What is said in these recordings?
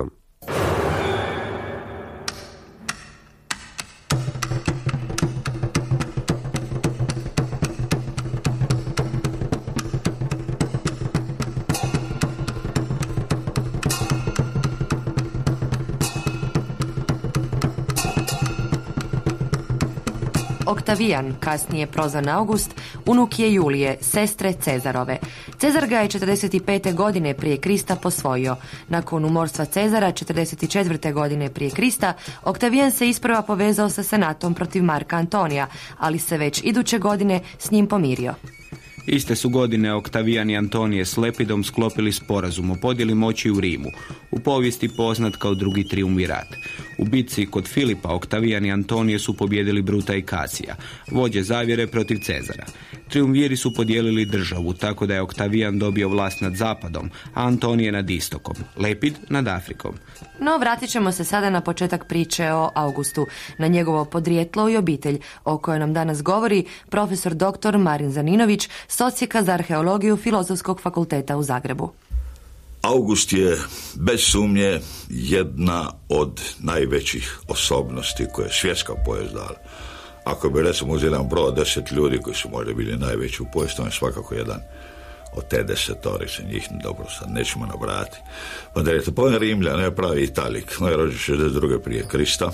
Četvrtkom. Oktavijan, kasnije prozvan August, unuk je Julije, sestre Cezarove. Cezar ga je 45. godine prije Krista posvojio. Nakon umorstva Cezara 44. godine prije Krista, Oktavijan se isprva povezao sa senatom protiv Marka Antonija, ali se već iduće godine s njim pomirio. Iste su godine Oktavijan i Antonije s Lepidom sklopili sporazum o podjeli moći u Rimu, u povijesti poznat kao drugi triumvirat. U bitci kod Filipa Oktavijan i Antonije su pobjedili Bruta i Kasija, vođe zavjere protiv Cezara. Triumviri su podijelili državu, tako da je Oktavijan dobio vlast nad zapadom, a Antonije nad istokom, Lepid nad Afrikom. No, vratit ćemo se sada na početak priče o Augustu, na njegovo podrijetlo i obitelj, o kojoj nam danas govori profesor dr. Marin Zaninović, socijeka za arheologiju Filozofskog fakulteta u Zagrebu. August je bez sumnje jedna od najvećih osobnosti koje je svjetska povijest dala. Ako bi recimo uz jedan broj od deset ljudi koji su možda bili najveći u povijesti, on je svakako jedan od te desetorice, njih dobro sad nećemo nabrati. Pa da je to Rimljan, ne pravi Italik, on je rođen 62. prije Krista,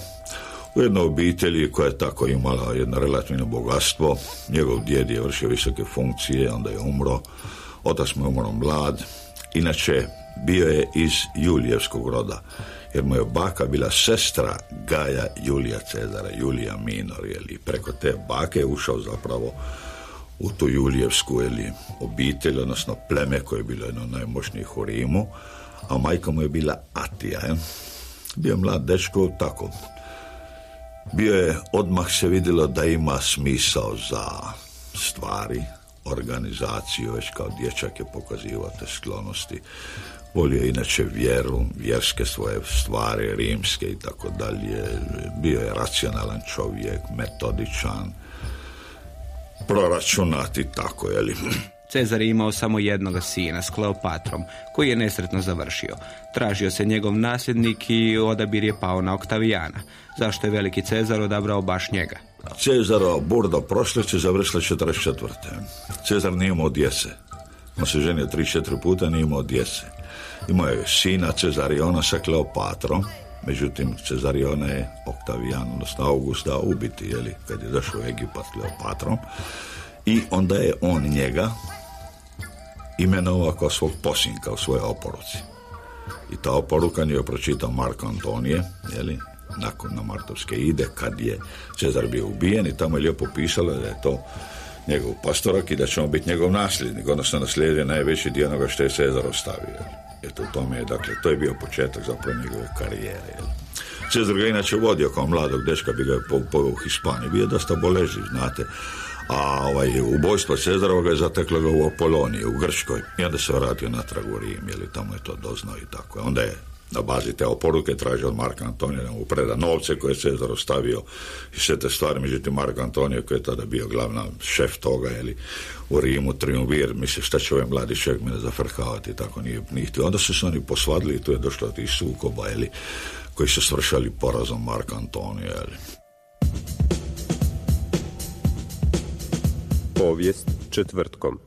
u jednoj obitelji koja je tako imala jedno relativno bogatstvo. Njegov djed je vršio visoke funkcije, onda je umro, otac mu je umro mlad, inače bio je iz Julijevskog roda, jer mu je baka bila sestra Gaja Julija Cezara, Julija Minor, jeli. preko te bake je ušao zapravo u tu Julijevsku ili obitelj, odnosno pleme koje je bilo jedno najmoćnijih u Rimu, a majka mu je bila Atija. Je. Bio je mlad dečko, tako. Bio je, odmah se vidjelo da ima smisao za stvari, organizaciju, već kao dječak je pokazivao te sklonosti. Volio je inače vjeru, vjerske svoje stvari, rimske i tako dalje. Bio je racionalan čovjek, metodičan, proračunati tako, je. Cezar je imao samo jednoga sina s Kleopatrom, koji je nesretno završio. Tražio se njegov nasljednik i odabir je pao na Oktavijana. Zašto je veliki Cezar odabrao baš njega? Cezarova burda prošlosti završila 44. Cezar nije imao djece. On se ženio 3-4 puta, nije imao djece. Imao je sina Cezariona sa Kleopatrom, međutim Cezariona je Oktavijan, odnosno Augusta, ubiti, jeli, kad je došao u Egipat Kleopatrom. I onda je on njega imenovao kao svog posinka u svojoj oporuci. I ta oporuka nije pročitao Marko Antonije, jeli, nakon na Martovske ide, kad je Cezar bio ubijen i tamo je lijepo pisalo da je to njegov pastorak i da će on biti njegov nasljednik, odnosno naslijedio najveći dio onoga što je Cezar ostavio. Eto, u tome je, dakle, to je bio početak zapravo njegove karijere. Jel. Cezar ga inače vodio kao mladog dečka, bi ga je u Hispaniji, bio je dosta boleživ, znate, a ovaj, ubojstvo Cezarova je zateklo ga u Apoloniji, u Grčkoj, i onda se vratio natrag u Rim, jer tamo je to doznao i tako. Onda je na bazi te oporuke tražio od Marka Antonija mu preda novce koje je Cezar ostavio i sve te stvari, međutim Marko Antonio koji je tada bio glavna šef toga, jeli, u Rimu, triumvir, misli šta će ovaj mladi čovjek mene zafrkavati, tako nije, nije. Onda su se oni posvadili i tu je došlo do tih sukoba, jeli, koji su svršali porazom Marka Antonija, jeli. Povijest četvrtkom.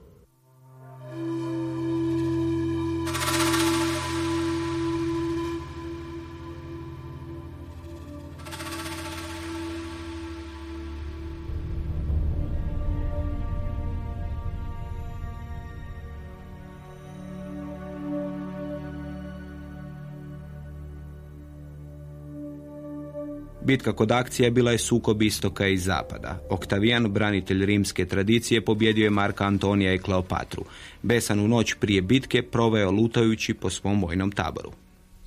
Bitka kod akcije bila je sukob istoka i zapada. Oktavijan, branitelj rimske tradicije, pobjedio je Marka Antonija i Kleopatru. Besan u noć prije bitke proveo lutajući po svom vojnom taboru.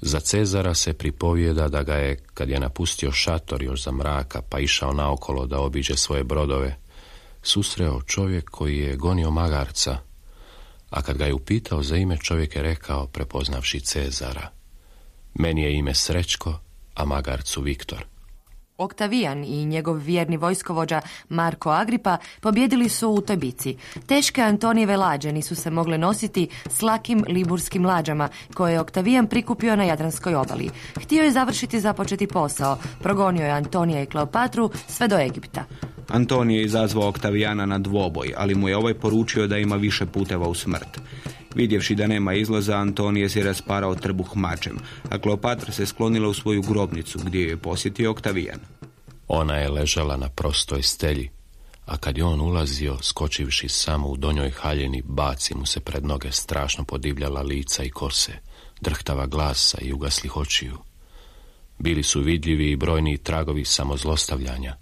Za Cezara se pripovijeda da ga je, kad je napustio šator još za mraka pa išao naokolo da obiđe svoje brodove, susreo čovjek koji je gonio magarca, a kad ga je upitao za ime čovjek je rekao, prepoznavši Cezara, meni je ime Srećko, a magarcu Viktor. Oktavijan i njegov vjerni vojskovođa Marko Agripa pobjedili su u toj bici. Teške Antonijeve lađe nisu se mogle nositi s lakim liburskim lađama koje je Oktavijan prikupio na Jadranskoj obali. Htio je završiti započeti posao. Progonio je Antonija i Kleopatru sve do Egipta. Antonije je izazvao Oktavijana na dvoboj, ali mu je ovaj poručio da ima više puteva u smrt. Vidjevši da nema izlaza, Antonije se rasparao trbuh mačem, a Kleopatra se sklonila u svoju grobnicu gdje je posjetio Oktavijan. Ona je ležala na prostoj stelji, a kad je on ulazio, skočivši samo u donjoj haljeni, baci mu se pred noge strašno podivljala lica i kose, drhtava glasa i ugaslih očiju. Bili su vidljivi i brojni tragovi samozlostavljanja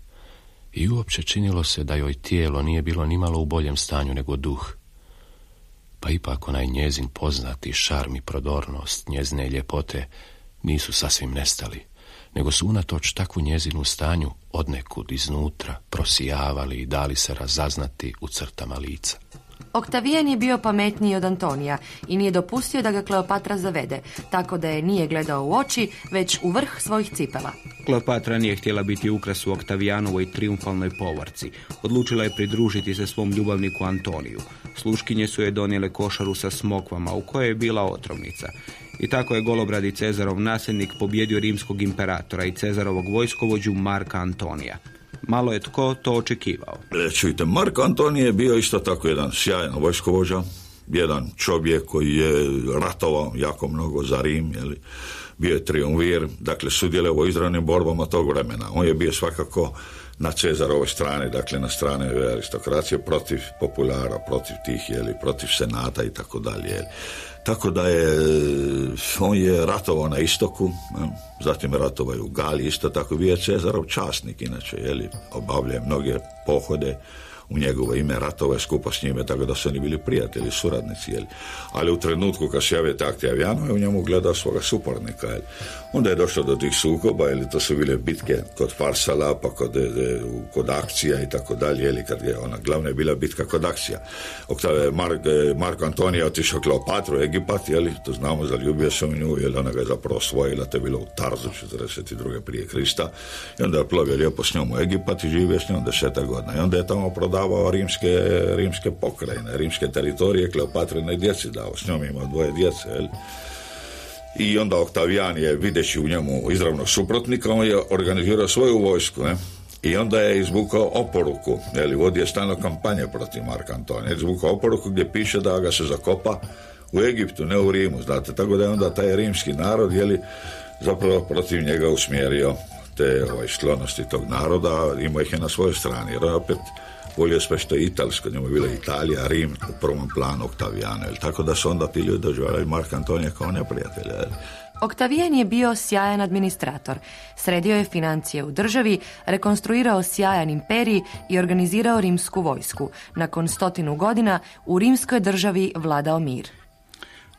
i uopće činilo se da joj tijelo nije bilo nimalo u boljem stanju nego duh. Pa ipak onaj njezin poznati šarm i prodornost, njezne ljepote nisu sasvim nestali, nego su unatoč takvu njezinu stanju odnekud iznutra prosijavali i dali se razaznati u crtama lica. Oktavijan je bio pametniji od Antonija i nije dopustio da ga Kleopatra zavede, tako da je nije gledao u oči, već u vrh svojih cipela. Kleopatra nije htjela biti ukras u Oktavijanovoj triumfalnoj povorci. Odlučila je pridružiti se svom ljubavniku Antoniju. Sluškinje su je donijele košaru sa smokvama u kojoj je bila otrovnica. I tako je golobradi Cezarov nasljednik pobjedio rimskog imperatora i Cezarovog vojskovođu Marka Antonija. Malo je tko to očekivao. E, čujte, Marko Antonije je bio isto tako jedan sjajan vojskovođa, jedan čovjek koji je ratovao jako mnogo za Rim, jeli, bio je triumvir, dakle sudjelovao u izravnim borbama tog vremena. On je bio svakako na Cezarovoj strani, dakle na strane aristokracije, protiv populara, protiv tih, jeli, protiv senata i tako dalje. Jeli. Tako da je, on je ratovao na istoku, zatim je ratovao i u Gali, isto tako bio je Cezarov časnik, inače, jeli, obavlja mnoge pohode, u njegovo ime ratova je skupa s njime, tako da su oni bili prijatelji, suradnici, jel. Ali u trenutku kad se javio Taktijaviano je u njemu gledao svoga suparnika, jel. Onda je došlo do tih sukoba, jel, to su bile bitke kod Farsala, pa kod, e, kod akcija i tako dalje, jel, kad je ona glavna je bila bitka kod akcija. Oktave, Mark, e, Marko Antonija otišao Kleopatru, Egipat, jel, to znamo, zaljubio se u nju, jel, ona ga je zapravo osvojila, to je bilo u Tarzu 42. prije Krista, i onda je plovio lijepo s njom u Egipat i živio s njom deseta godina. I onda je tamo prodavao rimske, rimske pokrajine, rimske teritorije, Kleopatrine djeci dao, s njom ima dvoje djece, jel. I onda Oktavijan je, videći u njemu izravno suprotnika, on je organizirao svoju vojsku, ne? I onda je izvukao oporuku, jeli, vodio stalno kampanje protiv Marka Antonija, izvukao oporuku gdje piše da ga se zakopa u Egiptu, ne u Rimu, znate, tako da je onda taj rimski narod, jeli, zapravo protiv njega usmjerio te ovaj, sklonosti tog naroda, imao ih je na svojoj strani, jer opet volio sve što je italsko, njemu je bila Italija, Rim u prvom planu Oktavijana, tako da su onda ti ljudi doživjeli Marka Antonija kao neprijatelja. Oktavijan je bio sjajan administrator. Sredio je financije u državi, rekonstruirao sjajan imperij i organizirao rimsku vojsku. Nakon stotinu godina u rimskoj državi vladao mir.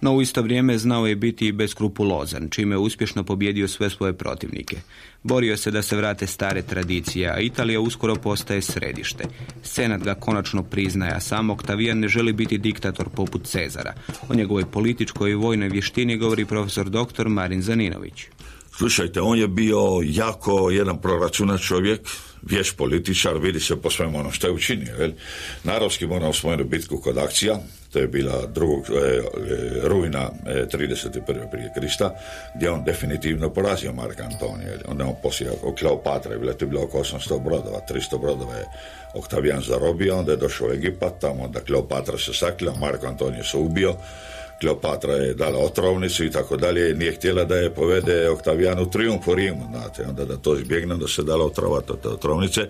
No u isto vrijeme znao je biti i beskrupulozan, čime je uspješno pobjedio sve svoje protivnike. Borio se da se vrate stare tradicije, a Italija uskoro postaje središte. Senat ga konačno priznaje, a sam Oktavijan ne želi biti diktator poput Cezara. O njegovoj političkoj i vojnoj vještini govori profesor dr. Marin Zaninović. Slušajte, on je bio jako jedan proračunat čovjek, vješ političar, vidi se po svemu ono što je učinio. Jel? Moramo spomenuti bitku kod akcija, to je bila drugog e, e, rujna e, 31. prije Krista, gdje on definitivno porazio Marka Antonija. Onda on poslije Kleopatra, bilo to je bilo oko 800 brodova, 300 brodova je Oktavijan zarobio, onda je došao u Egipat, tamo onda Kleopatra se sakrila, Marko Antonije se ubio, Kleopatra je dala otrovnicu i tako dalje, nije htjela da je povede Oktavijan u triumf u Rimu, znate, onda da to izbjegne, da se dala otrovati od te otrovnice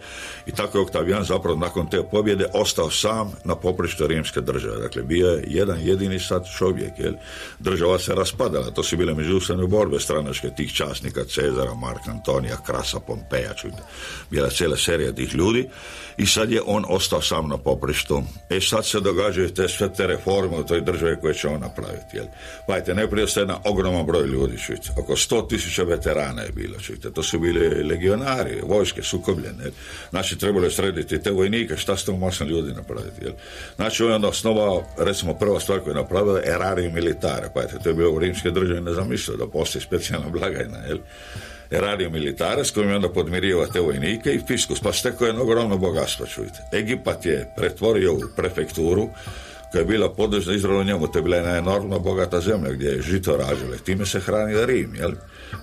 i tako je Oktavijan zapravo nakon te pobjede ostao sam na poprištu rimske države. Dakle, bio je jedan jedini sad čovjek, jel? Država se raspadala, to su bile međusobne borbe stranačke tih časnika, Cezara, Marka Antonija, Krasa, Pompeja, čujte, bila cijela serija tih ljudi i sad je on ostao sam na poprištu. E sad se događaju te sve te reforme u toj državi koje će on napraviti. Jel? Pajte, najprije ste jedan ogroman broj ljudi, čujte. Oko sto tisuća veterana je bilo, čujte. To su bili legionari, vojske, sukobljene. Jel? Znači, trebalo je srediti te vojnike, šta ste masno ljudi napraviti. Jel? Znači, on je onda osnovao, recimo, prva stvar koju je napravio, erari militare. Pajte, to je bilo u rimske države nezamislio da postoji specijalna blagajna. Jel? radio militare s kojim je onda podmirio te vojnike i fiskus, pa stekao je ogromno bogatstvo, čujte. Egipat je pretvorio u prefekturu koja je bila podložna izravno njemu, to je bila jedna enormno bogata zemlja gdje je žito ražile, time se hranio Rim, jel?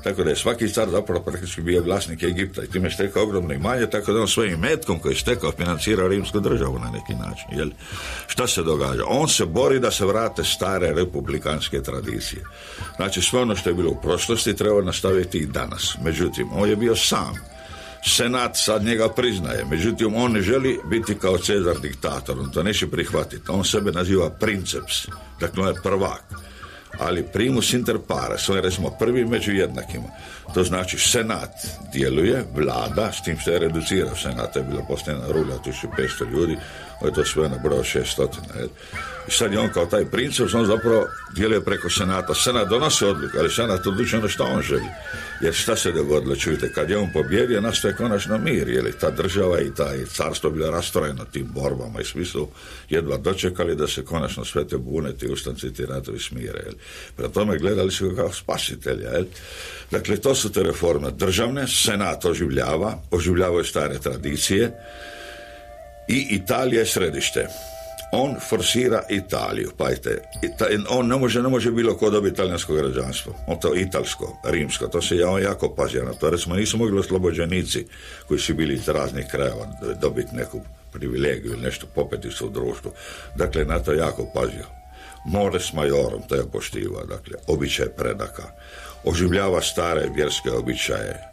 Tako da je svaki car zapravo praktički bio vlasnik Egipta i time stekao ogromno imanje, tako da on svojim metkom koji je stekao financira rimsku državu na neki način, jel? Šta se događa? On se bori da se vrate stare republikanske tradicije. Znači sve ono što je bilo u prošlosti treba nastaviti i danas. Međutim, on je bio sam Senat sad njega priznaje, međutim on ne želi biti kao Cezar diktator, on to neće prihvatiti. On sebe naziva princeps, dakle on je prvak. Ali primus inter pares, on je recimo prvi među jednakima. To znači senat djeluje, vlada, s tim što je reducirao senat, je bila postavljena rulja 1500 ljudi, on je to sve na broj 600. I sad je on kao taj princeps, on zapravo djeluje preko senata. Senat donosi odluku, ali senat odlučuje ono što on želi. Jer šta se dogodilo, čujte, kad je on pobjedio, nastaje konačno mir, jer ta država i taj carstvo bilo rastrojeno tim borbama i svi su jedva dočekali da se konačno sve te bune, ti ustanci, ti ratovi smire. Prema tome gledali su ga kao spasitelja. Jel? Dakle, to su te reforme državne, senat oživljava, oživljavaju stare tradicije i Italija je središte. On forsira Italiju, pajte, on ne može, ne može bilo ko dobiti talijansko građanstvo, on to italsko, rimsko, to se ja on jako pazio na to, recimo nisu mogli oslobođenici koji su bili iz raznih krajeva dobiti neku privilegiju ili nešto popeti su u društvu, dakle na to jako pazio. Mores majorom, to je poštiva, dakle, običaj predaka, oživljava stare vjerske običaje,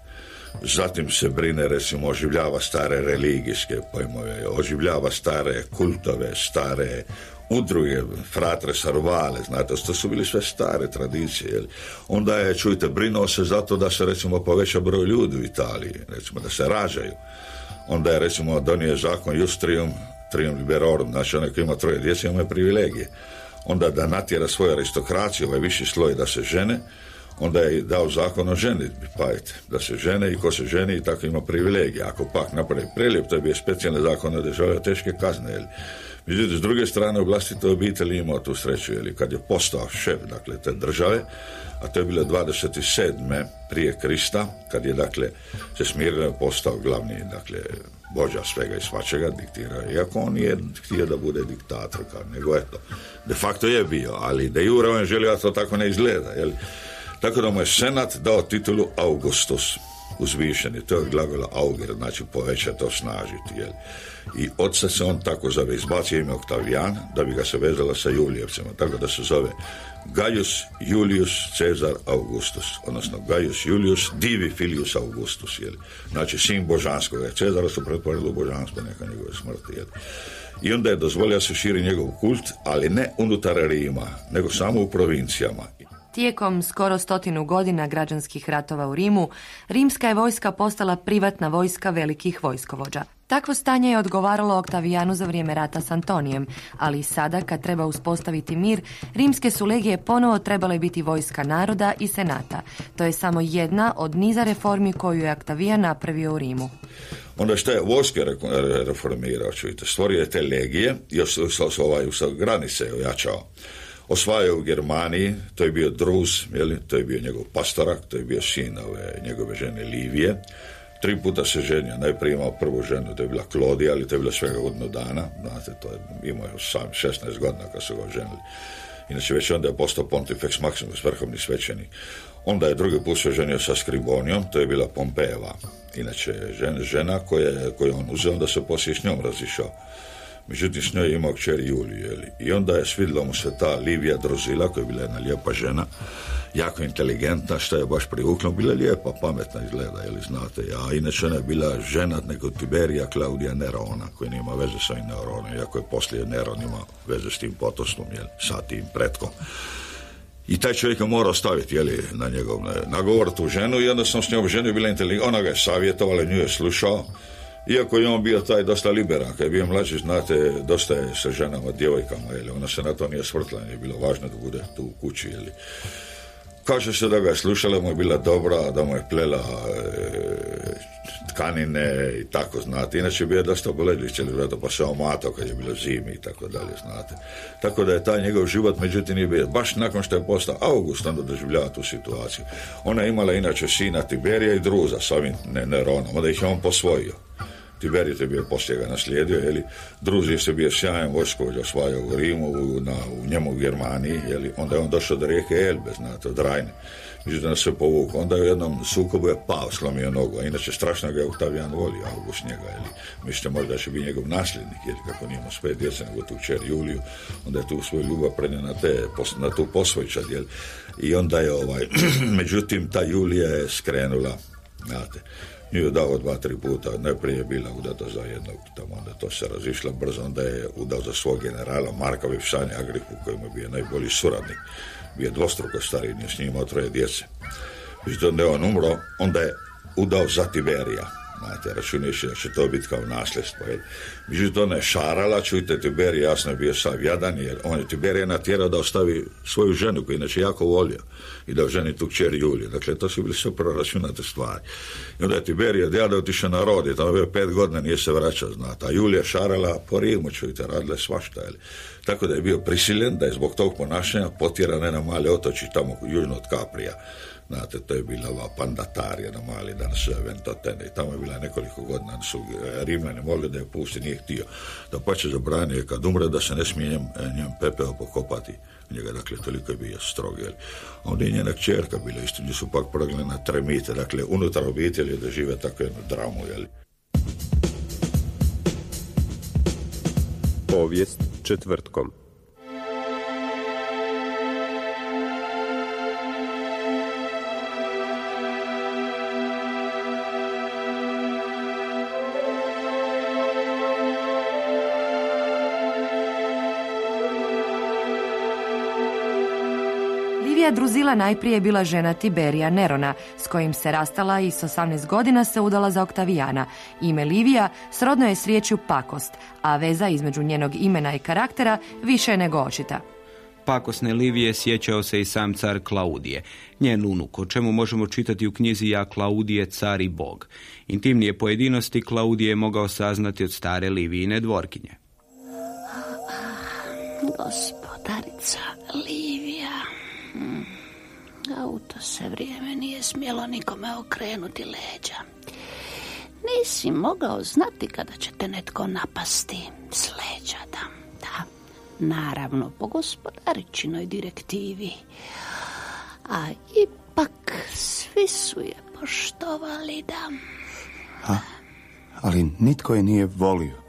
Zatim se brine, recimo, oživljava stare religijske pojmove, oživljava stare kultove, stare udruge, fratre sarvale, znate, to su bili sve stare tradicije. Jel? Onda je, čujte, brinuo se zato da se, recimo, poveća broj ljudi u Italiji, recimo, da se rađaju. Onda je, recimo, donio zakon just trium, trium liberorum, znači onaj koji ima troje djece ima privilegije. Onda da natjera svoju aristokraciju, ovaj viši sloj da se žene, onda je dao zakon o ženitbi, da se žene i ko se ženi i tako ima privilegije. Ako pak napravi prelijep, to je bio specijalni zakon o teške kazne. Jel? Međutim, s druge strane, u vlastitoj obitelji imao tu sreću, jel? kad je postao šef, dakle, te države, a to je bilo 27. prije Krista, kad je, dakle, se smirno postao glavni, dakle, vođa svega i svačega diktira. Iako on nije htio da bude diktator, nego eto, de facto je bio, ali de jure on želio da to tako ne izgleda, jel? Tako da mu je senat dao titulu Augustus, uzvišeni, to je glagola auger, znači povećati, osnažiti, jel? I od se on tako zove, izbacio ime Oktavijan, da bi ga se vezalo sa Julijevcima, tako da se zove Gaius Julius Cezar Augustus, odnosno Gaius Julius Divi Filius Augustus, jel? Znači, sin božanskog, Cezara su pretvorili u božanstvo neka njegove smrti, jel? I onda je dozvolio se širi njegov kult, ali ne unutar Rima, nego samo u provincijama. Tijekom skoro stotinu godina građanskih ratova u Rimu, rimska je vojska postala privatna vojska velikih vojskovođa. Takvo stanje je odgovaralo Oktavijanu za vrijeme rata s Antonijem, ali i sada kad treba uspostaviti mir, rimske su legije ponovo trebale biti vojska naroda i senata. To je samo jedna od niza reformi koju je Oktavijan napravio u Rimu. Onda što je vojske reformirao, čujte, stvorio je te legije i ovaj, granice ojačao osvajao u Germaniji, to je bio Druz, jeli, to je bio njegov pastorak, to je bio sin ove, njegove žene Livije. Tri puta se ženio, najprije imao prvu ženu, to je bila Klodija, ali to je bilo svega godinu dana, znate, to je, imao sam 16 godina kad su ga ženili. Inače, već onda je postao Pontifex Maximus, vrhovni svećenik. Onda je drugi put se ženio sa Skribonijom, to je bila Pompejeva. Inače, žena, žena koju je on uzeo, da se poslije s njom razišao. Međutim, s njoj je imao kćer Juliju. I onda je svidjela mu se ta Livija Drozila, koja je bila jedna lijepa žena, jako inteligentna, što je baš privukla, bila je lijepa, pametna izgleda, jeli znate. A inače ona je bila žena nego Tiberija Klaudija Nerona, koji nema veze sa Neronom, iako je poslije Neron ima veze s tim potosnom, jeli, sa tim pretkom. I taj čovjek je morao staviti jeli, na njegov na- nagovor tu ženu i onda sam s njom ženu bila inteligentna. Ona ga je savjetovala, nju je slušao. Iako je on bio taj dosta liberan, kad je bio mlađi, znate, dosta je sa ženama, djevojkama, jeli, ona se na to nije svrtla, nije bilo važno da bude tu u kući, jeli. Kaže se da ga je slušala, mu je bila dobra, da mu je plela e, tkanine i tako, znate. Inače bio dosta boledljiv cijeli leto, pa se omatao kad je bilo zimi i tako dalje, znate. Tako da je taj njegov život, međutim, nije bio. Baš nakon što je postao August, onda doživljava tu situaciju. Ona je imala inače sina Tiberija i druza s ovim ne, Neronom, onda ih je on posvojio. Tiberij je bio poslije ga naslijedio, jeli, Druzi se bio sjajan vojskovođa, osvajao u Rimu, u, na, u njemu u Germaniji, jeli, onda je on došao do rijeke Elbe, znate, od Rajne. Međutim, da se povukao. Onda je u jednom sukobu je pao, slomio nogu, inače strašno ga je Oktavijan volio, August njega, jeli. Mislite možda da će biti njegov nasljednik, jeli, kako nije imao sve djece, nego tu čer Juliju, onda je tu svoju ljubav prenio na, te, na tu posvojčad, jeli. I onda je, ovaj, međutim, ta Julija je skrenula, znate, nju je dao dva, tri puta, najprije je bila udata za jednog, tamo onda to se razišla brzo, onda je udao za svog generala Marka Vipšanja Agripu, koji mu je bio najbolji suradnik, bio dvostruko stariji, nije s njim troje djece. Međutim, onda je on umro, onda je udao za Tiberija, znate, računajući da će to biti kao nasljedstvo, jel? Međutim, ona je šarala, čujte, Tiberij jasno je bio sav jadan, jer on je Tiberija natjerao da ostavi svoju ženu, koju je inače jako volio, i da ženi tu kćer Juliju. Dakle, to su bili sve proračunate stvari. I onda je Tiberija djada otišao na rod, i tamo je bio pet godina, nije se vraćao, znate. A Julija šarala po Rimu, čujte, radila je svašta, jel? Tako da je bio prisiljen da je zbog tog ponašanja potjeran na male otoči tamo južno od Kaprija. Znate, to je bila ova pandatarija na mali, zove Ventotene. I tamo je bila nekoliko godina, su e, Rimljani molili da je pusti, nije htio. Da pa će zabranio je kad umre da se ne smije njem, e, njem pepeo pokopati. Njega, dakle, toliko je bio strog, jel. Onda je njena kćerka bila isto, gdje su pak progledali na tremite, dakle, unutar obitelji da žive takvu jednu dramu, jel. Povijest četvrtkom. Druzila najprije je bila žena Tiberija Nerona, s kojim se rastala i s 18 godina se udala za Oktavijana. Ime Livija srodno je s riječju pakost, a veza između njenog imena i karaktera više je nego očita. Pakosne Livije sjećao se i sam car Klaudije, njen unuk, o čemu možemo čitati u knjizi Ja Klaudije, car i bog. Intimnije pojedinosti Klaudije je mogao saznati od stare Livijine dvorkinje. Gospodarica Livija. Hmm. A u to se vrijeme nije smjelo nikome okrenuti leđa. Nisi mogao znati kada će te netko napasti s leđa, da. Da, naravno, po gospodaričinoj direktivi. A ipak svi su je poštovali, da. ali nitko je nije volio.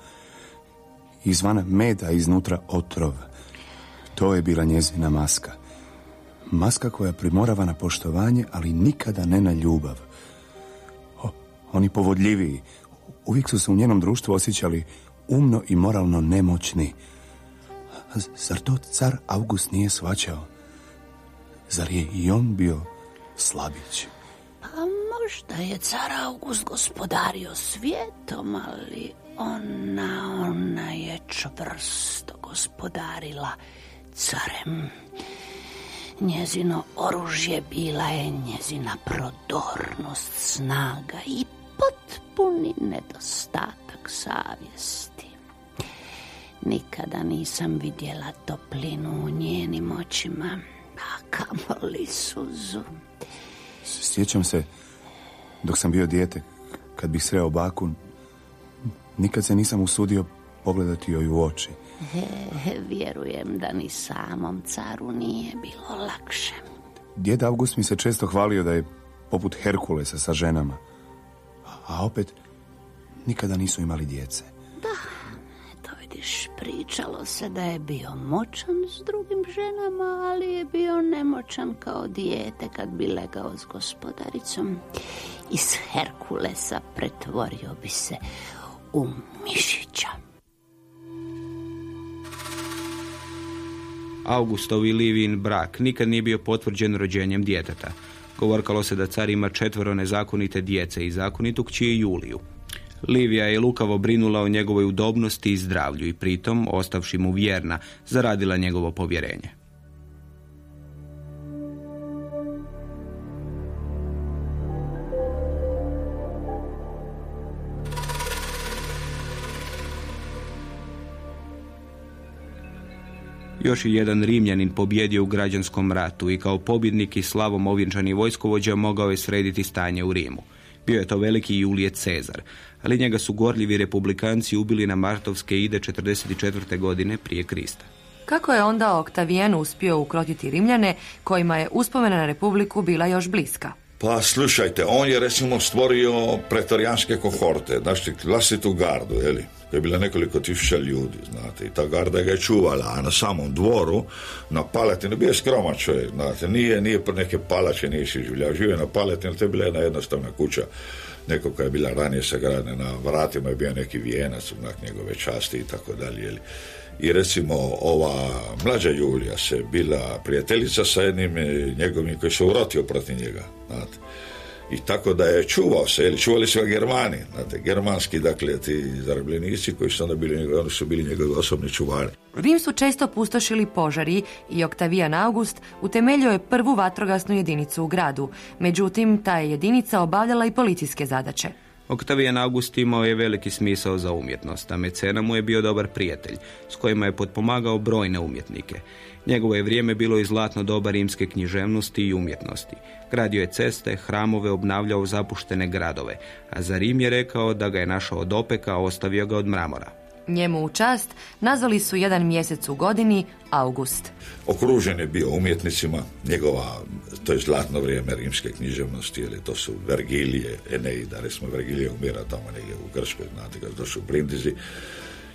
Izvana meda, iznutra otrov. To je bila njezina maska. Maska koja primorava na poštovanje, ali nikada ne na ljubav. O, oni povodljiviji. Uvijek su se u njenom društvu osjećali umno i moralno nemoćni. Zar to car August nije svaćao? Zar je i on bio slabić? Pa možda je car August gospodario svijetom, ali ona, ona je čvrsto gospodarila carem. Njezino oružje bila je njezina prodornost, snaga i potpuni nedostatak savjesti. Nikada nisam vidjela toplinu u njenim očima, a kamoli suzu. Sjećam se, dok sam bio dijete, kad bih sreo baku, nikad se nisam usudio pogledati joj u oči. E, vjerujem da ni samom caru nije bilo lakše. Djed August mi se često hvalio da je poput Herkulesa sa ženama. A opet, nikada nisu imali djece. Eto vidiš, Vidiš, pričalo se da je bio moćan s drugim ženama, ali je bio nemoćan kao dijete kad bi legao s gospodaricom. Iz Herkulesa pretvorio bi se u mišića. Augustov i Livin brak nikad nije bio potvrđen rođenjem djeteta. Govorkalo se da car ima četvero nezakonite djece i zakonitu kći Juliju. Livija je lukavo brinula o njegovoj udobnosti i zdravlju i pritom, ostavši mu vjerna, zaradila njegovo povjerenje. Još je jedan Rimljanin pobjedio u građanskom ratu i kao pobjednik i slavom ovjenčani vojskovođa mogao je srediti stanje u Rimu. Bio je to veliki Julije Cezar, ali njega su gorljivi republikanci ubili na Martovske ide 44. godine prije Krista. Kako je onda Oktavijan uspio ukrotiti Rimljane, kojima je uspomena na republiku bila još bliska? Pa slušajte, on je recimo stvorio pretorijanske kohorte, znači vlastitu gardu, jeli? To je bila nekoliko tisuća ljudi, znate, i ta garda ga je čuvala, a na samom dvoru, na paletinu, bio je skroman čovjek, znate, nije, nije neke palače, nije si življao, živio na paletinu, to je bila jedna jednostavna kuća, neko koja je bila ranije sagradena, na vratima je bio neki vijenac, znak njegove časti i tako dalje, i recimo ova mlađa Julija se bila prijateljica sa jednim njegovim koji se urotio protiv njega, znate. I tako da je čuvao se, ili čuvali su ga Germani, znate, germanski, dakle, ti zarobljenici koji su onda bili, oni su bili njegovi osobni čuvari. Rim su često pustošili požari i Oktavijan August utemeljio je prvu vatrogasnu jedinicu u gradu. Međutim, ta je jedinica obavljala i policijske zadaće. Oktavijan August imao je veliki smisao za umjetnost, a Mecena mu je bio dobar prijatelj, s kojima je potpomagao brojne umjetnike. Njegovo je vrijeme bilo i zlatno doba rimske književnosti i umjetnosti. Gradio je ceste, hramove, obnavljao zapuštene gradove, a za Rim je rekao da ga je našao od opeka, ostavio ga od mramora. Njemu u čast nazvali su jedan mjesec u godini August. okružen je bio umjetnicima, njegova, to je zlatno vrijeme rimske književnosti, ili to su Vergilije, Eneida, recimo Vergilije umira tamo negdje u Grčkoj, znate, kad su došli u Brindisi,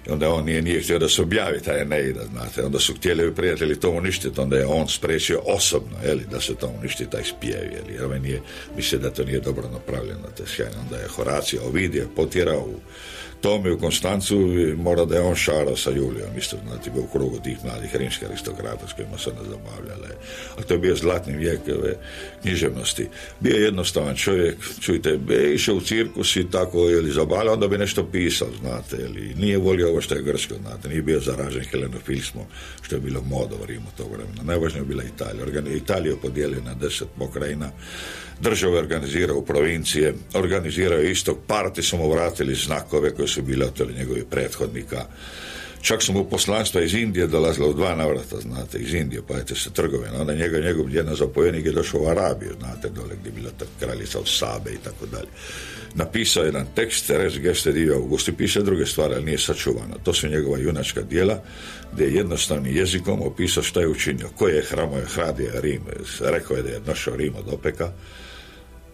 i onda on nije, nije htio da se objavi ta Eneida, znate, onda su htjeli prijatelji to uništiti, onda je on spriječio osobno, jeli, da se to uništi, taj spjev, jeli, jer ovaj nije, misle da to nije dobro napravljeno, to je sjajno, onda je Horacija Ovidije potjerao u Tome u Konstancu mora da je on šarao sa Julijom, isto znate, bio u krugu tih mladih rimskih aristokrata s kojima se onda zabavljale. Ali to je bio zlatni vijek književnosti. Bio je jednostavan čovjek, čujte, be, išao u cirkus i tako, ili zabavljao, onda bi nešto pisao, znate, ili nije volio ovo što je grčko, znate, nije bio zaražen helenofilskom, što je bilo moda u Rimu tog vremena. Najvažnije je bila Italija. Organi- Italiju je podijelio na deset pokrajina, države organizirao u provincije, organizirao je istok, parti su mu vratili znakove koje su bile od njegovih prethodnika. Čak su mu poslanstva iz Indije dolazila u dva navrata, znate, iz Indije, pazite se trgovina. Onda njega, njegov jedan zapovjednik je došao u Arabiju, znate, dole gdje je bila ta kraljica od Sabe i tako dalje. Napisao jedan tekst, Res Geste Divio Augusti, piše druge stvari, ali nije sačuvano. To su njegova junačka dijela, gdje je jednostavnim jezikom opisao šta je učinio, koje je hramo je hradio Rim, rekao je da je došao Rim od opeka,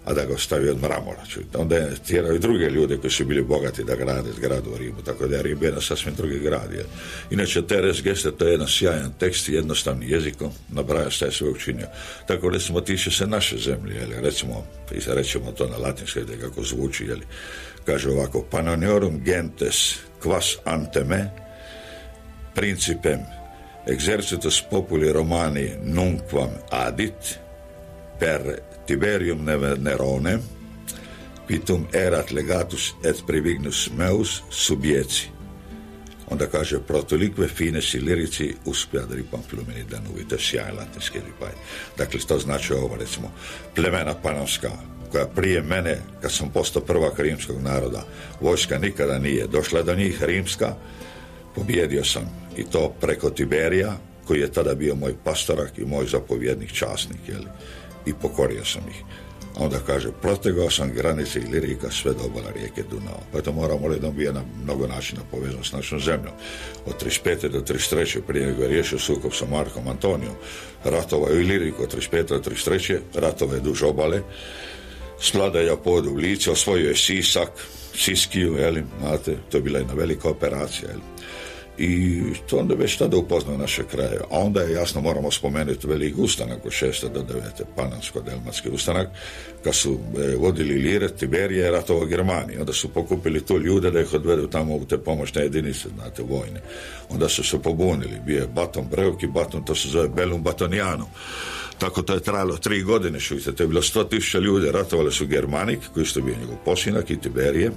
a da ga ostavio od mramora. Onda je tjerao i druge ljude koji su bili bogati da grade zgradu u Rimu, tako da je Rim jedan sasvim drugi grad. je. Inače, Teres Geste, to je jedan sjajan tekst, jednostavnim jezikom, nabraja šta je sve učinio. Tako, recimo, tiče se naše zemlje, jeli, recimo, i rećemo to na latinskoj, da kako zvuči, jeli, kaže ovako, panoniorum gentes quas ante me, principem exercitus populi romani nunquam adit, per Tiberium Nerone, pitum erat legatus et privignus meus subieci. Onda kaže protolikve fines i lirici uspjad ripam plumini danuvi, to je sjajan latinski ripaj. Dakle, to znači ovo, recimo, plemena panonska, koja prije mene, kad sam postao prvak rimskog naroda, vojska nikada nije došla do njih, rimska, pobjedio sam i to preko Tiberija, koji je tada bio moj pastorak i moj zapovjednik časnik, jeli, i pokorio sam ih. A onda kaže, protegao sam granice i lirika sve do obala rijeke Dunava. Pa to moramo reći da bio na mnogo načina povezan s našom zemljom. Od 35. do 33. prije nego je riješio sukob sa Markom Antonijom. Ratovao je u Iliriku od 35. do 33. Ratovao je duž obale. Splada je pod u lice, osvojio je Sisak, Siskiju, jeli, znate, to je bila jedna velika operacija. I to onda već tada upoznao naše kraje. A onda je jasno moramo spomenuti veliki ustanak od 6. do 9. panansko-delmatski ustanak, kad su e, vodili lire, Tiberije je ratovao Germaniji. Onda su pokupili tu ljude da ih odvedu tamo u te pomoćne jedinice, znate, vojne. Onda su se pobunili. Bio je Baton Breuk i Baton, to se zove Belum Batonijanum. Tako to je trajalo tri godine, šujte. To je bilo sto tisuća ljudi. Ratovali su Germanik, koji su bio njegov posinak i Tiberije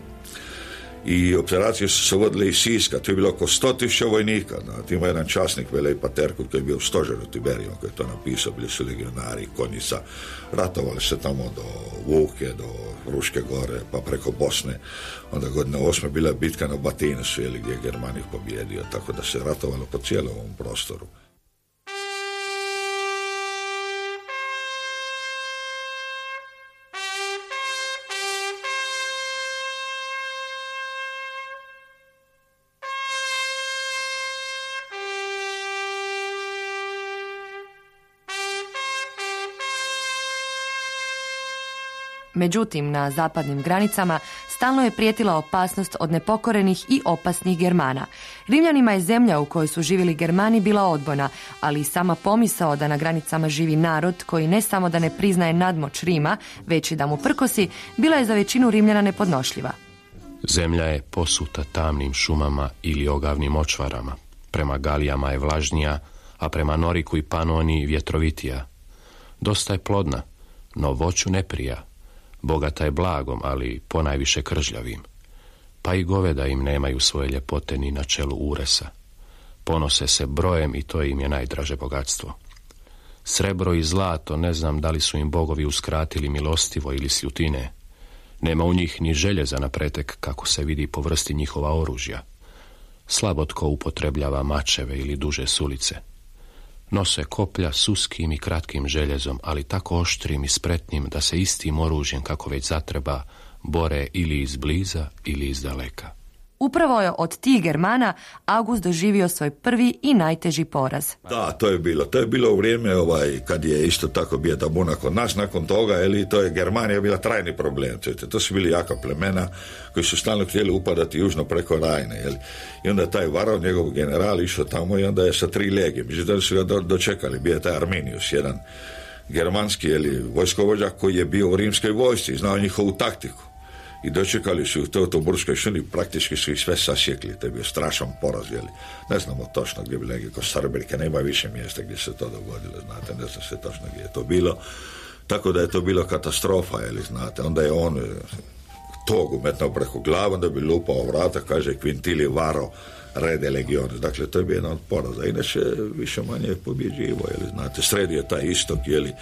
i operacije su se vodile iz Siska, tu je bilo oko 100.000 vojnika, znate, ima jedan časnik Velej Paterko koji je bio u stožeru Tiberijom, koji je to napisao, bili su legionari, konjica, ratovali se tamo do Vuke, do Ruške gore, pa preko Bosne, onda godine osme bila je bitka na Batinusu, gdje je Germanih pobjedio, tako da se ratovalo po cijelom prostoru. Međutim, na zapadnim granicama stalno je prijetila opasnost od nepokorenih i opasnih Germana. Rimljanima je zemlja u kojoj su živjeli Germani bila odbojna, ali i sama pomisao da na granicama živi narod koji ne samo da ne priznaje nadmoć Rima, već i da mu prkosi, bila je za većinu Rimljana nepodnošljiva. Zemlja je posuta tamnim šumama ili ogavnim očvarama. Prema Galijama je vlažnija, a prema Noriku i Panoniji vjetrovitija. Dosta je plodna, no voću ne prija. Bogata je blagom, ali ponajviše kržljavim. Pa i goveda im nemaju svoje ljepote ni na čelu uresa. Ponose se brojem i to im je najdraže bogatstvo. Srebro i zlato ne znam da li su im bogovi uskratili milostivo ili sjutine. Nema u njih ni želje za napretek kako se vidi po vrsti njihova oružja. Slabo tko upotrebljava mačeve ili duže sulice. Nose koplja s uskim i kratkim željezom, ali tako oštrim i spretnim da se istim oružjem, kako već zatreba, bore ili izbliza ili iz daleka. Upravo je od tih Germana August doživio svoj prvi i najteži poraz. Da, to je bilo. To je bilo u vrijeme ovaj, kad je isto tako bio tabuna kod nas. Nakon toga, eli, to je Germanija bila trajni problem. Čujte. To su bili jaka plemena koji su stalno htjeli upadati južno preko Rajne. Jeli. I onda je taj varao, njegov general, išao tamo i onda je sa tri legije. Međutim, su ga do, dočekali. Bio je taj Arminius, jedan germanski jeli, vojskovođa koji je bio u rimskoj vojsci, znao njihovu taktiku i dočekali su u Teutoburskoj šumi, praktički su ih sve sasjekli, to je bio strašan poraz, jeli. Ne znamo točno gdje bi negdje kod Srbirke, nema više mjesta gdje se to dogodilo, znate, ne znam se točno gdje je to bilo. Tako da je to bilo katastrofa, jeli, znate, onda je on e, tog umetno preko glava, onda bi lupao vrata, kaže Kvintili Varo, rede legione. Dakle, to je bio jedan od poraza. Inače, više manje je pobjeđivo, jeli, znate, sredio taj istok, jeli,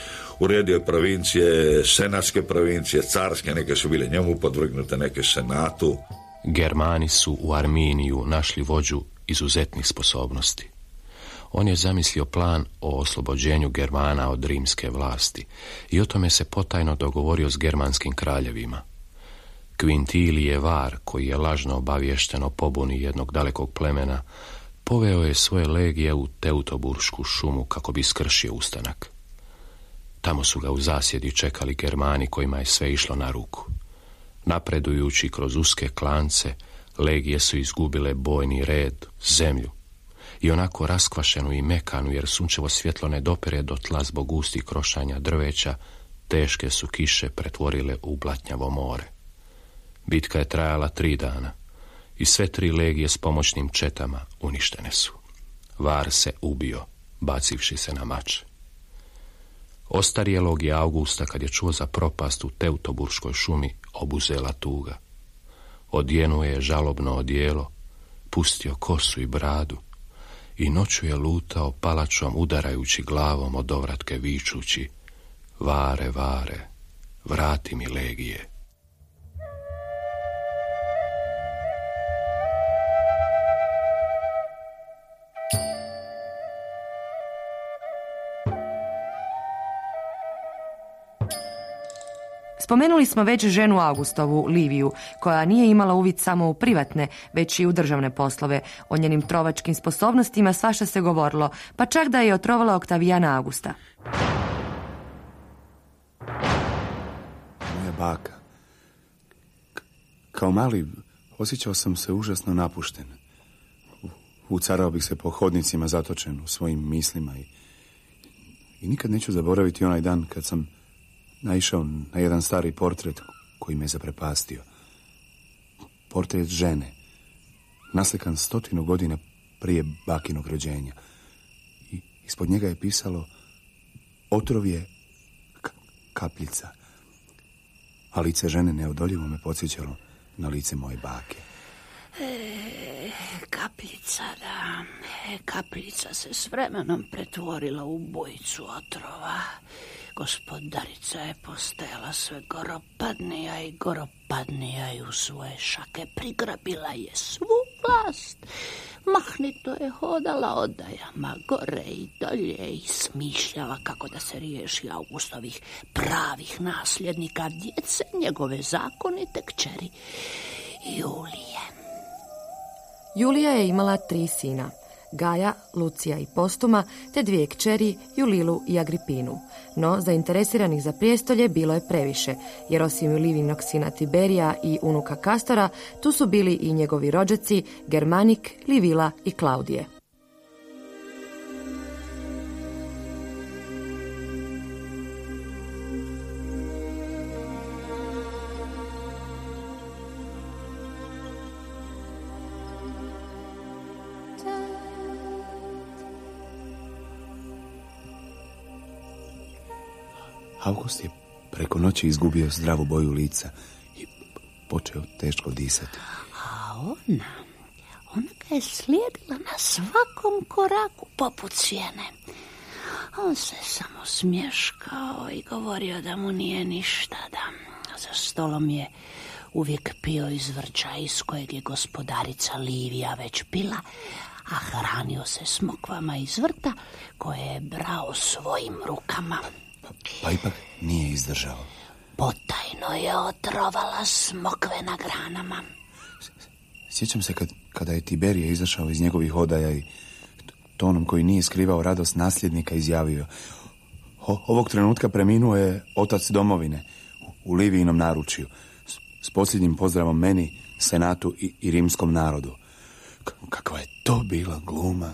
uredio je provincije, senatske provincije, carske, neke su bile njemu podvrgnute, neke senatu. Germani su u Arminiju našli vođu izuzetnih sposobnosti. On je zamislio plan o oslobođenju Germana od rimske vlasti i o tome se potajno dogovorio s germanskim kraljevima. Quintilije Var, koji je lažno obavješteno pobuni jednog dalekog plemena, poveo je svoje legije u Teutobursku šumu kako bi skršio ustanak. Tamo su ga u zasjedi čekali Germani kojima je sve išlo na ruku. Napredujući kroz uske klance, legije su izgubile bojni red, zemlju i onako raskvašenu i mekanu jer sunčevo svjetlo ne dopere do tla zbog gustih krošanja drveća, teške su kiše pretvorile u blatnjavo more. Bitka je trajala tri dana i sve tri legije s pomoćnim četama uništene su. Var se ubio, bacivši se na mač. Ostarijelog je Augusta kad je čuo za propast u Teutoburškoj šumi obuzela tuga. Odjenuo je žalobno odijelo, pustio kosu i bradu i noću je lutao palačom udarajući glavom od ovratke vičući Vare, vare, vrati mi legije. Spomenuli smo već ženu Augustovu, Liviju, koja nije imala uvid samo u privatne, već i u državne poslove. O njenim trovačkim sposobnostima svašta se govorilo, pa čak da je otrovala Oktavijana Augusta. Moja baka. Kao mali osjećao sam se užasno napušten. Ucarao bih se po hodnicima zatočen u svojim mislima i, i nikad neću zaboraviti onaj dan kad sam naišao na jedan stari portret koji me zaprepastio. Portret žene, naslikan stotinu godina prije bakinog rođenja. I ispod njega je pisalo otrov je kapljica. A lice žene neodoljivo me podsjećalo na lice moje bake. E, kapljica, da. E, kapljica se s vremenom pretvorila u bojicu otrova. Gospodarica je postajala sve goropadnija i goropadnija i u svoje šake prigrabila je svu vlast. Mahnito je hodala odajama gore i dolje i smišljala kako da se riješi Augustovih pravih nasljednika djece, njegove zakonite kćeri Julije. Julija je imala tri sina, Gaja, Lucija i Postuma, te dvije kćeri, Julilu i Agripinu. No, zainteresiranih za prijestolje bilo je previše, jer osim Julivinog sina Tiberija i unuka Kastora, tu su bili i njegovi rođaci Germanik, Livila i Klaudije. August je preko noći izgubio zdravu boju lica i počeo teško disati. A ona, ona ga je slijedila na svakom koraku poput sjene. On se samo smješkao i govorio da mu nije ništa, da za stolom je uvijek pio iz vrča iz kojeg je gospodarica Livija već pila, a hranio se smokvama iz vrta koje je brao svojim rukama. Pa ipak nije izdržao. Potajno je otrovala smokve na granama. Sjećam se kad, kada je Tiberije izašao iz njegovih odaja i tonom koji nije skrivao radost nasljednika izjavio "O- ovog trenutka preminuo je otac domovine u, u Livijinom naručju s, s posljednjim pozdravom meni, senatu i, i rimskom narodu. K- kakva je to bila gluma?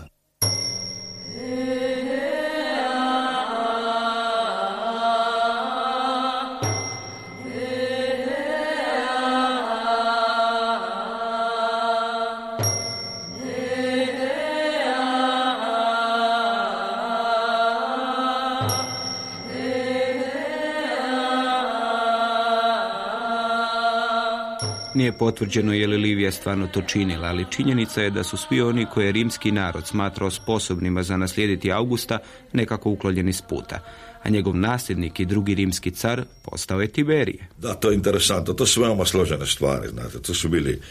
Nije potvrđeno je li Livija stvarno to činila, ali činjenica je da su svi oni koje je rimski narod smatrao sposobnima za naslijediti Augusta nekako uklonjeni s puta, a njegov nasljednik i drugi rimski car postao je Tiberije. Da, to je interesantno. To su veoma složene stvari, znate. To su bili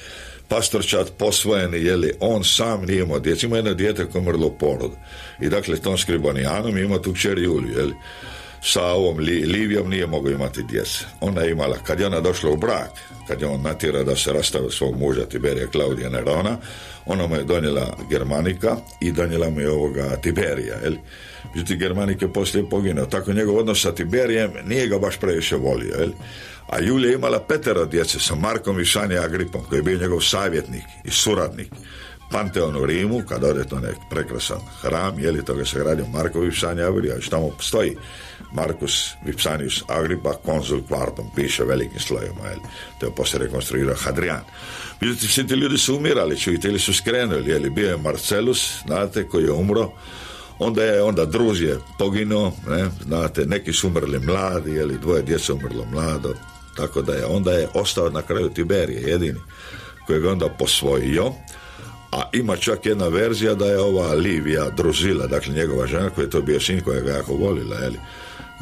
pastorčat posvojeni, je li on sam nije imao djece. Ima jedno dijete koje je umrlo u porodu. I dakle, tom skribanijanom ima tu kćer Juliju, je li. Sa ovom Li- Livijom nije mogao imati djece. Ona je imala, kad je ona došla u brak, kad je on natjerao da se rastavi od svog muža Tiberija Klaudija Nerona, ona mu je donijela Germanika i donijela mu je ovoga Tiberija, je li. Međutim, Germanik je poslije poginuo. Tako njegov odnos sa Tiberijem nije ga baš previše volio, je li. A Julija je imala petero djece sa Markom i Sanja Agripom, koji je bio njegov savjetnik i suradnik. Panteon u Rimu, kad ode to nek prekrasan hram, je li toga se gradio Marko Vipsanja Agrija, što tamo stoji Markus Vipsanius Agripa, konzul kvartom, piše velikim slojima, je li. To je poslije rekonstruirao Hadrian. Međutim, svi ti ljudi su umirali, čujte, ili su skrenuli, je li, bio je Marcelus, znate, koji je umro, onda je onda Druz je poginuo, ne, znate, neki su umrli mladi, je li, dvoje djece umrlo mlado, tako da je, onda je ostao na kraju Tiberije, jedini, kojeg je onda posvojio, a ima čak jedna verzija da je ova Livija Druzila, dakle njegova žena koja je to bio sin koja ga jako volila, je li,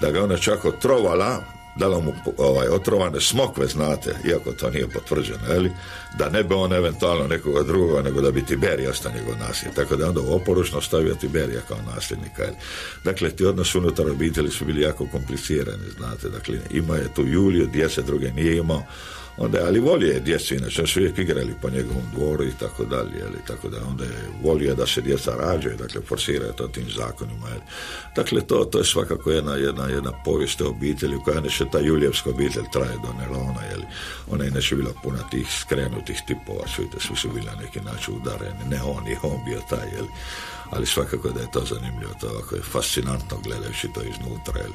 da ga ona čak otrovala, dala mu ovaj, otrovane smokve, znate, iako to nije potvrđeno, je li, da ne bi on eventualno nekoga drugoga, nego da bi Tiberija ostao njegov nasljednik. Tako da je onda oporučno stavio Tiberija kao nasljednika. je li. Dakle, ti odnosi unutar obitelji su bili jako komplicirani, znate. Dakle, ima je tu Juliju, djece druge nije imao, Onda, je- ali volio je djecu, inače su uvijek igrali po njegovom dvoru i tako dalje, jeli, tako da onda je volio da se djeca rađaju, dakle forsira to tim zakonima. jeli. Dakle, to, to je svakako jedna, jedna, jedna povijest te obitelji koja neće ta Julijevska obitelj traje do Nerona, jeli. Ona inače bila puna tih skrenutih tipova, čujte, svi su bili na neki način udareni, ne on je on bio taj, jeli. Ali svakako da je to zanimljivo, to je fascinantno gledajući to iznutra, jeli.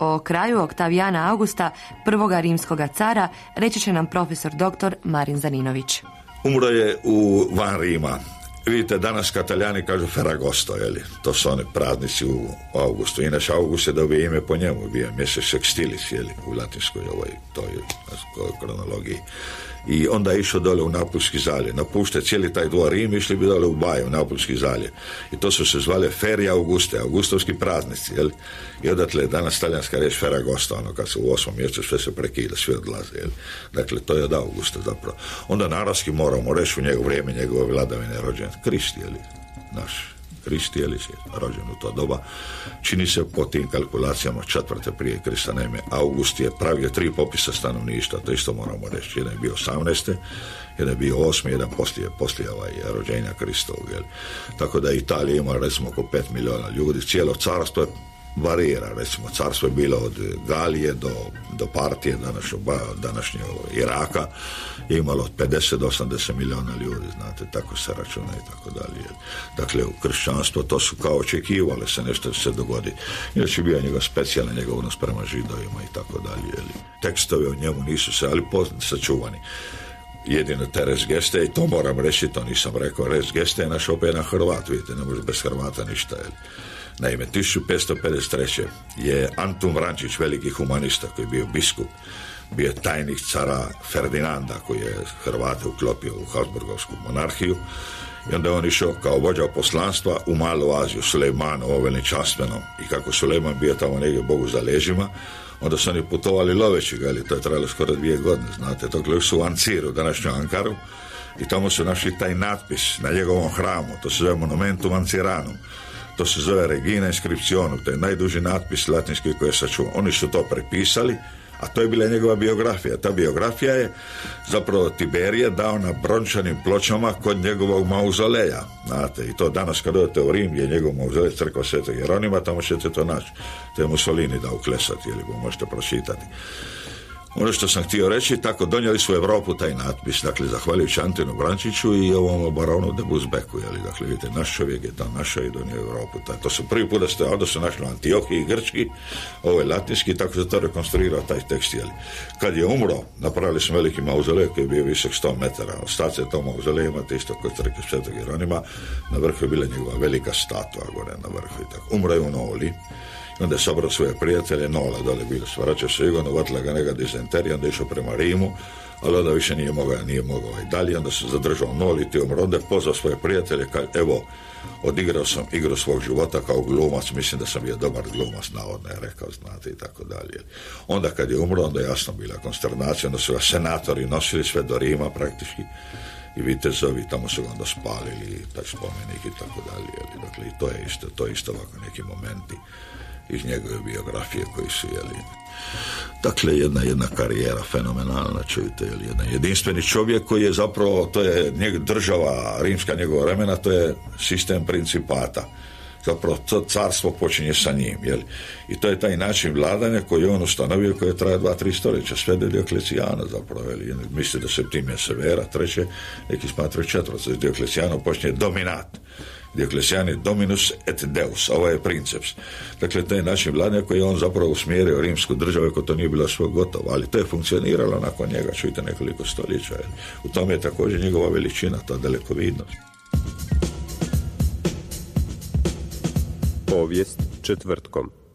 O kraju Oktavijana Augusta, prvoga rimskoga cara, reći će nam profesor dr. Marin Zaninović. Umro je u van Rima. Vidite, danas kataljani kažu Ferragosto, jeli? To su oni praznici u augustu. Inače, august je dobio ime po njemu, bio je mjesec sextilis, jeli? U latinskoj ovoj, toj kronologiji. I onda je išao dole u Napulski zaljev. Napušte cijeli taj dvor Rim, išli bi dole u Baju, u Napulski zaljev. I to su se zvale Feria Auguste, augustovski praznici, jeli? I odatle je danas talijanska riječ Ferragosto, ono kad se u osmom mjesecu sve se prekida, sve odlaze, jeli? Dakle, to je od Augusta zapravo. Onda naravski moramo reći u njegov vrijeme njegove vladavine rođen Kristi, jeli? Naš Kristi, jeli, je rođen u to doba. Čini se po tim kalkulacijama četvrte prije Krista, naime, August je pravio tri popisa stanovništva, to isto moramo reći. Jedan je bio 18. jedan je bio 8. jedan poslije, poslije ovaj, rođenja Kristovog. Tako da Italija ima recimo oko 5 milijuna ljudi, cijelo carstvo je varira, recimo carstvo je bilo od Galije do, do partije današnjeg, današnjeg Iraka imalo od 50 do 80 milijuna ljudi, znate, tako se računa i tako dalje. Dakle, u kršćanstvo to su kao očekivale se nešto se dogodi. Inače bio je njegov specijalan njegov odnos prema židovima i tako dalje. Tekstovi o njemu nisu se, ali sačuvani jedino te res geste i to moram reći, to nisam rekao, res geste je naš opet na Hrvat, vidite, ne može bez Hrvata ništa. Jel. Naime, 1553. je Antun Vrančić, veliki humanista koji je bio biskup, bio tajnik cara Ferdinanda koji je Hrvate uklopio u Habsburgovsku monarhiju i onda je on išao kao vođa poslanstva u Malu Aziju, Sulejmanu, ovo veličanstvenom. I kako Sulejman bio tamo negdje Bogu za leđima, onda su oni putovali loveći ga, to je trajalo skoro dvije godine, znate, to su u Anciru, današnju Ankaru, i tamo su našli taj natpis na njegovom hramu, to se zove Monumentum Anciranum. To se zove Regina Inscriptionum, to je najduži natpis latinski koji je sačuvan. Oni su to prepisali, a to je bila njegova biografija. Ta biografija je zapravo Tiberije dao na brončanim pločama kod njegovog mauzoleja. Znate, i to danas kad odete u Rim je njegov mauzolej crkva Svetog Jeronima, tamo ćete to naći. To je Mussolini dao klesati, ili možete pročitati. Ono što sam htio reći, tako donijeli su u Europu taj natpis, dakle, zahvaljujući Antinu Brančiću i ovom baronu de Buzbeku, jeli, dakle, vidite, naš čovjek je to našao i donio Europu. taj- To su prvi put da ste onda su našli u Antiohiji grčki, ovo je latinski, tako se to rekonstruirao taj tekst, jeli. Kad je umro, napravili smo veliki mauzolej koji je bio visok 100 metara. Ostace tog mauzoleja imate isto kod crkve Svetog Jeronima, na vrhu je bila njegova velika statua gore na vrhu i tako. Umro je u Noli, onda je sabrao svoje prijatelje, Nola dole bilo svraćao se Igon, uvatila ga neka dizenterija, onda je išao prema Rimu, ali onda više nije mogao, nije mogao i dalje, onda se zadržao Noli ti onda pozvao svoje prijatelje, kaže, evo, odigrao sam igru svog života kao glumac, mislim da sam bio dobar glumac, navodno je rekao, znate, i tako dalje. Onda kad je umro, onda je jasno bila konsternacija, onda su ga senatori nosili sve do Rima praktički, i vitezovi, tamo su ga onda spalili, taj spomenik i tako dalje. Dakle, i to je isto, to je isto ovako neki momenti iz njegove biografije koji su, jeli, Dakle, jedna, jedna karijera fenomenalna, čujte, jel, jedan jedinstveni čovjek koji je zapravo, to je njeg, država rimska njegova vremena, to je sistem principata. Zapravo, to carstvo počinje sa njim, jel? I to je taj način vladanja koji je on ustanovio, koji traje dva, tri stoljeća, sve do Dioklecijana zapravo, jel? Misli da se tim je Severa, treće, neki smatraju četvrto, s Dioklecijanom počinje dominat. Dioklecijan je dominus et deus, ovo je princeps. Dakle, to je način vladanja koji je on zapravo usmjerio rimsku državu, ako to nije bilo sve gotovo, ali to je funkcioniralo nakon njega, čujte nekoliko stoljeća. U tome je također njegova veličina, ta dalekovidnost. Povijest četvrtkom.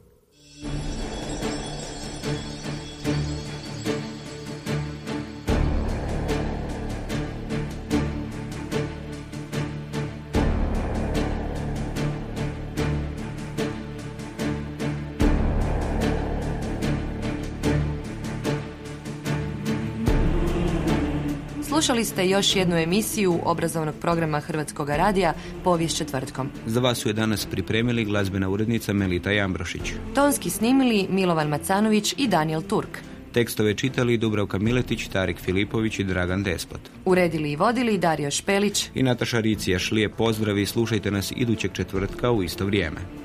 Slušali ste još jednu emisiju obrazovnog programa Hrvatskog radija Povijest četvrtkom. Za vas su je danas pripremili glazbena urednica Melita Jambrošić. Tonski snimili Milovan Macanović i Daniel Turk. Tekstove čitali Dubravka Miletić, Tarik Filipović i Dragan Despot. Uredili i vodili Dario Špelić, I Nataša Ricija Šlije pozdravi i slušajte nas idućeg četvrtka u isto vrijeme.